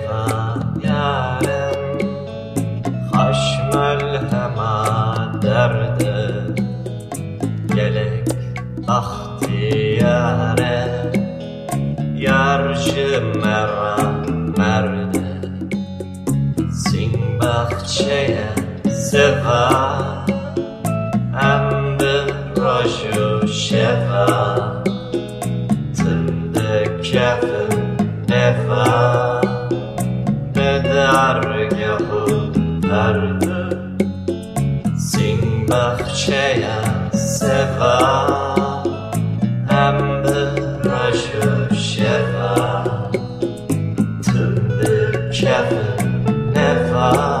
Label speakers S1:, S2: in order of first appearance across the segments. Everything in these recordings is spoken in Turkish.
S1: لفا yarem Haşmelhema derdi Gelek ahtiyare Yarşı mera merde Sin bahçeye seva Em bi roju şeva Tındı kefin nefa Be dergahı verdi Sin bahçeye seva Em bi roju şeva Tındı kefin nefa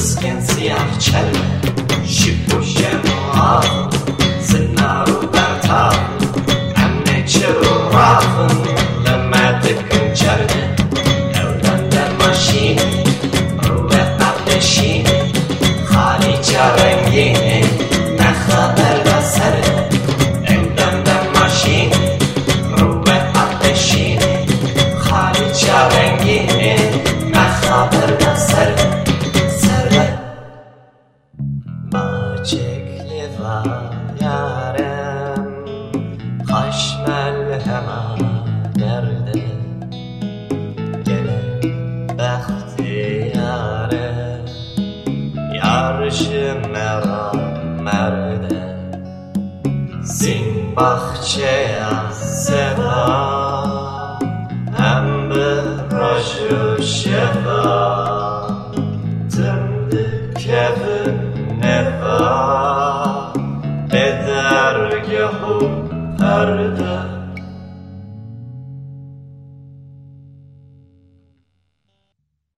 S1: Skin's the archello. Shoot. nerede Gene bahtiyare Yarşı meramerde Sin bahçeye seva Hem bir roşu şefa. Tümdü kevin neva Eder gehu perde